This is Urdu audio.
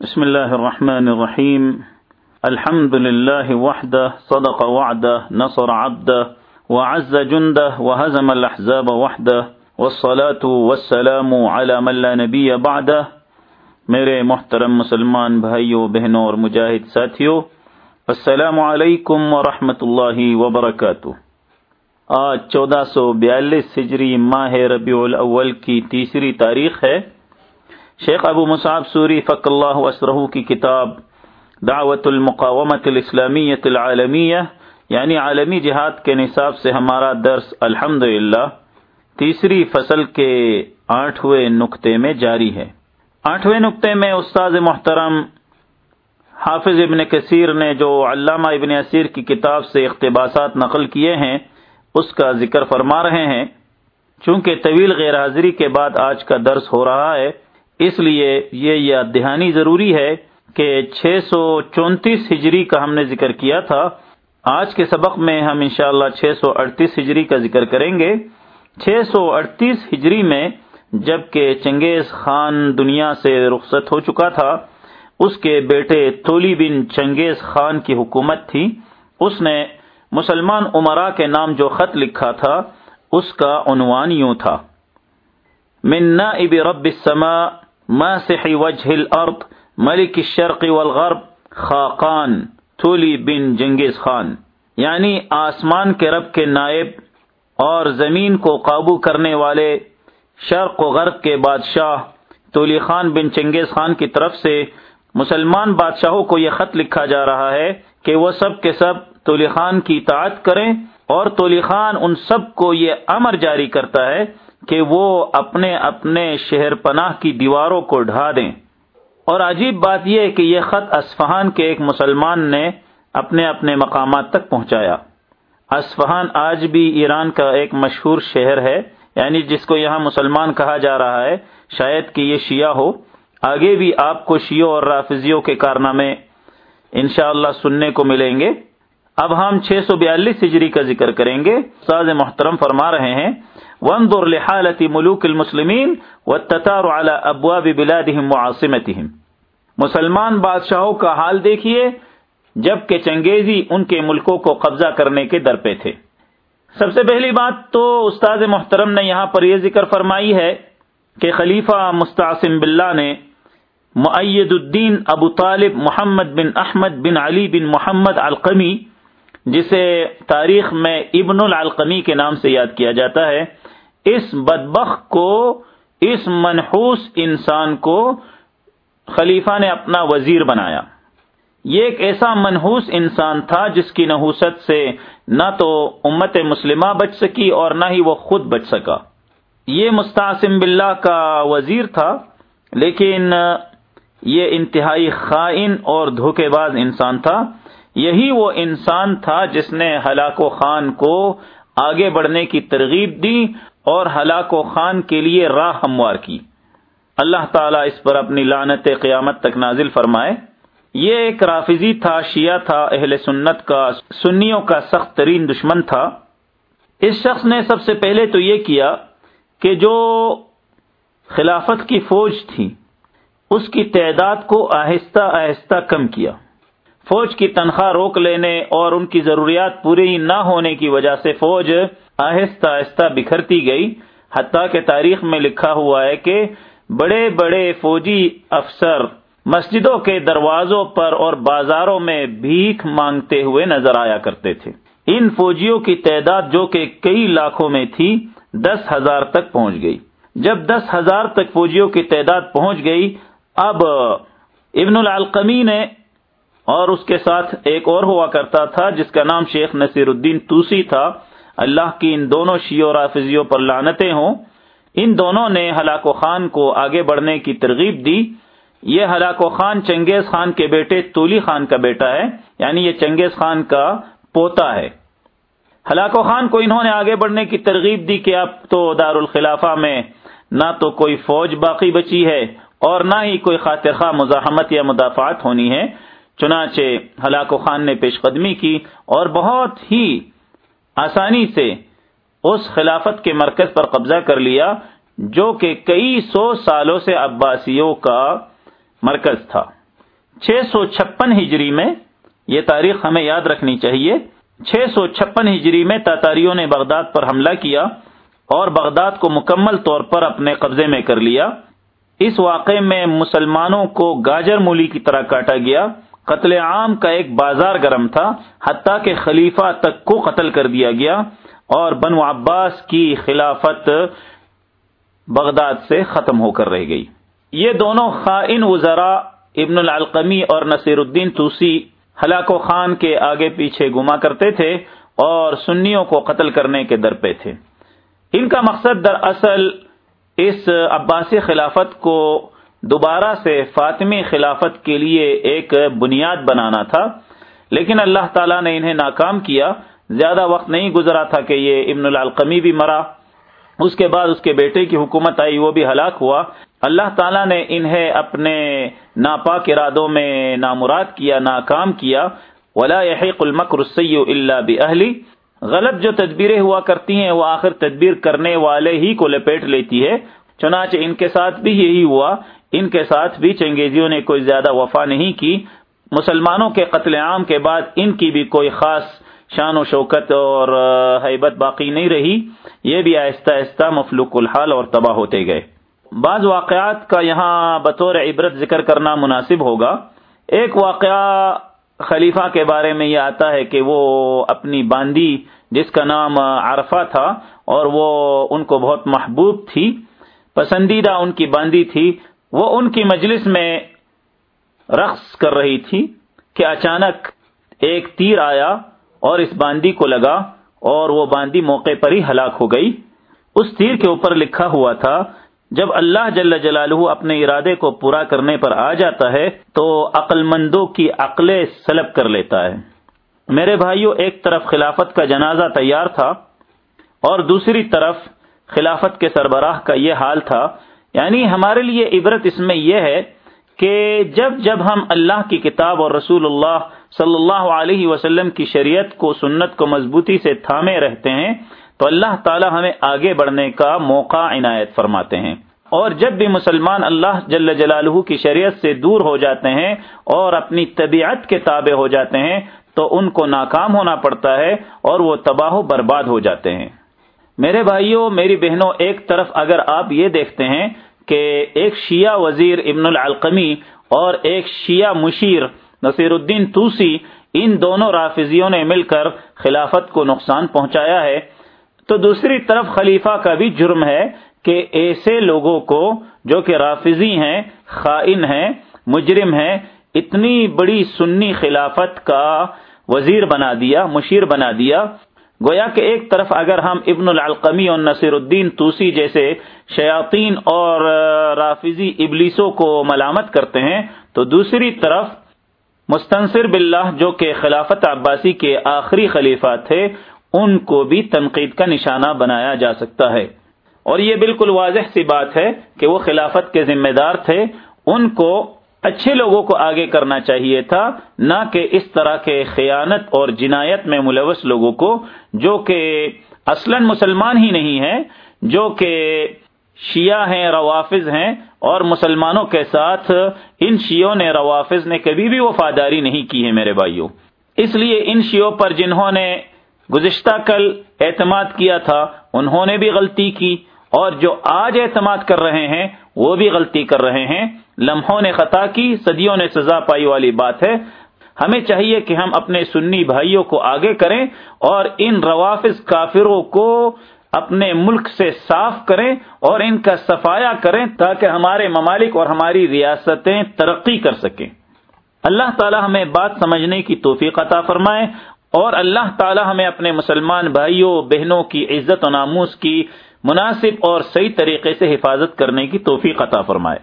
بسم الله الرحمن الرحيم الحمد لله وحده صدق وعده نصر عبده وعز جنده وهزم الأحزاب وحده والصلاة والسلام على من لا نبي بعده میرے محترم مسلمان بھائیوں بہنوں اور مجاہد ساتھیوں السلام علیکم ورحمۃ اللہ وبرکاتہ. آج چودہ سو بیالیس ہجری ماہ ربیع الاول کی تیسری تاریخ ہے۔ شیخ ابو مصعب سوری فق اللہ وسرہ کی کتاب دعوت المقامت الاسلامیت العالمیہ یعنی عالمی جہاد کے نصاب سے ہمارا درس الحمد تیسری فصل کے آٹھویں نقطے میں جاری ہے۔ آٹھویں نقطے میں استاد محترم حافظ ابن کثیر نے جو علامہ ابن اسیر کی کتاب سے اقتباسات نقل کیے ہیں، اس کا ذکر فرما رہے ہیں۔ چونکہ طویل غیر حاضری کے بعد آج کا درس ہو رہا ہے اس لیے یہ یاد دہانی ضروری ہے کہ چھ سو چونتیس ہجری کا ہم نے ذکر کیا تھا۔ آج کے سبق میں ہم انشاءاللہ چھ سو اڑتیس ہجری کا ذکر کریں گے۔ چھ سو اڑتیس ہجری میں جبکہ چنگیز خان دنیا سے رخصت ہو چکا تھا، اس کے بیٹے تولی بن چنگیز خان کی حکومت تھی۔ اس نے مسلمان عمرا کے نام جو خط لکھا تھا، اس کا عنوان یوں تھا۔ من نائب رب السماء ماسح وجه الارض، ملک الشرق والغرب، خاقان، تولی بن جنگیز خان. یعنی آسمان کے رب کے نائب اور زمین کو قابو کرنے والے شرق و غرب کے بادشاہ تولی خان بن چنگیز خان کی طرف سے مسلمان بادشاہوں کو یہ خط لکھا جا رہا ہے کہ وہ سب کے سب تولی خان کی اطاعت کریں اور تولی خان ان سب کو یہ امر جاری کرتا ہے کہ وہ اپنے اپنے شہر پناہ کی دیواروں کو ڈھا دیں۔ اور عجیب بات یہ کہ یہ خط اسفہان کے ایک مسلمان نے اپنے اپنے مقامات تک پہنچایا۔ اسفہان آج بھی ایران کا ایک مشہور شہر ہے یعنی جس کو یہاں مسلمان کہا جا رہا ہے، شاید کہ یہ شیعہ ہو۔ آگے بھی آپ کو شیعوں اور رافضیوں کے کارنامے انشاءاللہ اللہ سننے کو ملیں گے۔ اب ہم چھ سو بیالیس ہجری کا ذکر کریں گے۔ ساز محترم فرما رہے ہیں وانظر لحالة ملوك المسلمين والتتار على ابواب بلادهم وعاصمتهم۔ مسلمان بادشاہوں کا حال دیکھیے جبکہ چنگیزی ان کے ملکوں کو قبضہ کرنے کے در پہ تھے۔ سب سے پہلی بات تو استاد محترم نے یہاں پر یہ ذکر فرمائی ہے کہ خلیفہ مستعصم باللہ نے معید الدین ابو طالب محمد بن احمد بن علی بن محمد القمی جسے تاریخ میں ابن العلقمی کے نام سے یاد کیا جاتا ہے اس بدبخ کو، اس منحوس انسان کو خلیفہ نے اپنا وزیر بنایا۔ یہ ایک ایسا منحوس انسان تھا جس کی نحوست سے نہ تو امت مسلمہ بچ سکی اور نہ ہی وہ خود بچ سکا۔ یہ مستعصم باللہ کا وزیر تھا، لیکن یہ انتہائی خائن اور دھوکے باز انسان تھا۔ یہی وہ انسان تھا جس نے ہلاک و خان کو آگے بڑھنے کی ترغیب دی اور ہلاک و خان کے لیے راہ ہموار کی۔ اللہ تعالیٰ اس پر اپنی لانت قیامت تک نازل فرمائے۔ یہ ایک رافضی تھا، شیعہ تھا، اہل سنت کا، سنیوں کا سخت ترین دشمن تھا۔ اس شخص نے سب سے پہلے تو یہ کیا کہ جو خلافت کی فوج تھی، اس کی تعداد کو آہستہ آہستہ کم کیا۔ فوج کی تنخواہ روک لینے اور ان کی ضروریات پوری نہ ہونے کی وجہ سے فوج آہستہ آہستہ بکھرتی گئی، حتیٰ کہ تاریخ میں لکھا ہوا ہے کہ بڑے بڑے فوجی افسر مسجدوں کے دروازوں پر اور بازاروں میں بھیک مانگتے ہوئے نظر آیا کرتے تھے۔ ان فوجیوں کی تعداد جو کہ کئی لاکھوں میں تھی، دس ہزار تک پہنچ گئی۔ جب دس ہزار تک فوجیوں کی تعداد پہنچ گئی، اب ابن العلقمی نے اور اس کے ساتھ ایک اور ہوا کرتا تھا، جس کا نام شیخ نصیر الدین توسی تھا۔ اللہ کی ان دونوں شیعوں رافضیوں پر لانتیں ہوں۔ ان دونوں نے ہلاک و خان کو آگے بڑھنے کی ترغیب دی۔ یہ ہلاک و خان چنگیز خان کے بیٹے تولی خان کا بیٹا ہے یعنی یہ چنگیز خان کا پوتا ہے۔ ہلاک و خان کو انہوں نے آگے بڑھنے کی ترغیب دی کہ اب تو دار الخلافہ میں نہ تو کوئی فوج باقی بچی ہے اور نہ ہی کوئی خاطر خواہ مزاحمت یا مدافعات ہونی ہے۔ چنانچہ ہلاک و خان نے پیش قدمی کی اور بہت ہی آسانی سے اس خلافت کے مرکز پر قبضہ کر لیا جو کہ کئی سو سالوں سے عباسیوں کا مرکز تھا۔ چھ سو چھپن ہجری میں یہ تاریخ ہمیں یاد رکھنی چاہیے۔ چھ سو چھپن ہجری میں تاتاریوں نے بغداد پر حملہ کیا اور بغداد کو مکمل طور پر اپنے قبضے میں کر لیا۔ اس واقعے میں مسلمانوں کو گاجر مولی کی طرح کاٹا گیا۔ قتل عام کا ایک بازار گرم تھا، حتیٰ کہ خلیفہ تک کو قتل کر دیا گیا اور بنو عباس کی خلافت بغداد سے ختم ہو کر رہ گئی۔ یہ دونوں خائن وزراء ابن العلقمی اور نصیر الدین توسی ہلاک و خان کے آگے پیچھے گما کرتے تھے اور سنیوں کو قتل کرنے کے در پہ تھے۔ ان کا مقصد در اصل اس عباسی خلافت کو دوبارہ سے فاطمی خلافت کے لیے ایک بنیاد بنانا تھا، لیکن اللہ تعالیٰ نے انہیں ناکام کیا۔ زیادہ وقت نہیں گزرا تھا کہ یہ ابن العلقمی بھی مرا۔ اس کے بعد اس کے بیٹے کی حکومت آئی، وہ بھی ہلاک ہوا۔ اللہ تعالیٰ نے انہیں اپنے ناپاک ارادوں میں نامراد کیا، ناکام کیا۔ ولا يحيق المكر السيء الا باهله غلط جو تدبیریں ہوا کرتی ہیں، وہ آخر تدبیر کرنے والے ہی کو لپیٹ لیتی ہے۔ چنانچہ ان کے ساتھ بھی یہی ہوا۔ ان کے ساتھ بھی چنگیزیوں نے کوئی زیادہ وفا نہیں کی۔ مسلمانوں کے قتل عام کے بعد ان کی بھی کوئی خاص شان و شوکت اور حیبت باقی نہیں رہی۔ یہ بھی آہستہ آہستہ مفلوق الحال اور تباہ ہوتے گئے۔ بعض واقعات کا یہاں بطور عبرت ذکر کرنا مناسب ہوگا۔ ایک واقعہ خلیفہ کے بارے میں یہ آتا ہے کہ وہ اپنی باندی، جس کا نام عرفہ تھا، اور وہ ان کو بہت محبوب تھی۔ پسندیدہ ان کی باندی تھی۔ وہ ان کی مجلس میں رقص کر رہی تھی کہ اچانک ایک تیر آیا اور اس باندی کو لگا اور وہ باندی موقع پر ہی ہلاک ہو گئی۔ اس تیر کے اوپر لکھا ہوا تھا، جب اللہ جل جلالہ اپنے ارادے کو پورا کرنے پر آ جاتا ہے تو عقل مندوں کی عقلیں سلب کر لیتا ہے۔ میرے بھائیوں ایک طرف خلافت کا جنازہ تیار تھا اور دوسری طرف خلافت کے سربراہ کا یہ حال تھا یعنی ہمارے لیے عبرت اس میں یہ ہے کہ جب جب ہم اللہ کی کتاب اور رسول اللہ صلی اللہ علیہ وسلم کی شریعت کو سنت کو مضبوطی سے تھامے رہتے ہیں، تو اللہ تعالی ہمیں آگے بڑھنے کا موقع عنایت فرماتے ہیں۔ اور جب بھی مسلمان اللہ جل جلالہ کی شریعت سے دور ہو جاتے ہیں اور اپنی طبیعت کے تابع ہو جاتے ہیں، تو ان کو ناکام ہونا پڑتا ہے اور وہ تباہ و برباد ہو جاتے ہیں۔ میرے بھائیوں میری بہنوں، ایک طرف اگر آپ یہ دیکھتے ہیں کہ ایک شیعہ وزیر ابن العلقمی اور ایک شیعہ مشیر نصیر الدین توسی ان دونوں رافضیوں نے مل کر خلافت کو نقصان پہنچایا ہے۔ تو دوسری طرف خلیفہ کا بھی جرم ہے کہ ایسے لوگوں کو جو کہ رافضی ہیں، خائن ہیں، مجرم ہیں، اتنی بڑی سنی خلافت کا وزیر بنا دیا، مشیر بنا دیا گویا کہ ایک طرف اگر ہم ابن العلقمی اور نصیر الدین توسی جیسے شیاطین اور رافضی ابلیسوں کو ملامت کرتے ہیں، تو دوسری طرف مستنصر باللہ جو کہ خلافت عباسی کے آخری خلیفہ تھے، ان کو بھی تنقید کا نشانہ بنایا جا سکتا ہے۔ اور یہ بالکل واضح سی بات ہے کہ وہ خلافت کے ذمہ دار تھے، ان کو اچھے لوگوں کو آگے کرنا چاہیے تھا، نہ کہ اس طرح کے خیانت اور جنایت میں ملوث لوگوں کو، جو کہ اصلا مسلمان ہی نہیں ہے جو کہ شیعہ ہیں، روافظ ہیں، اور مسلمانوں کے ساتھ ان شیعوں نے روافظ نے کبھی بھی وفاداری نہیں کی ہے میرے بھائیوں۔ اس لیے ان شیعوں پر جنہوں نے گزشتہ کل اعتماد کیا تھا، انہوں نے بھی غلطی کی۔ اور جو آج اعتماد کر رہے ہیں، وہ بھی غلطی کر رہے ہیں۔ لمحوں نے خطا کی، صدیوں نے سزا پائی والی بات ہے۔ ہمیں چاہیے کہ ہم اپنے سنی بھائیوں کو آگے کریں اور ان روافظ کافروں کو اپنے ملک سے صاف کریں اور ان کا صفایا کریں تاکہ ہمارے ممالک اور ہماری ریاستیں ترقی کر سکیں۔ اللہ تعالی ہمیں بات سمجھنے کی توفیق عطا فرمائے اور اللہ تعالی ہمیں اپنے مسلمان بھائیوں، بہنوں کی عزت و ناموس کی مناسب اور صحیح طریقے سے حفاظت کرنے کی توفیق عطا فرمائے۔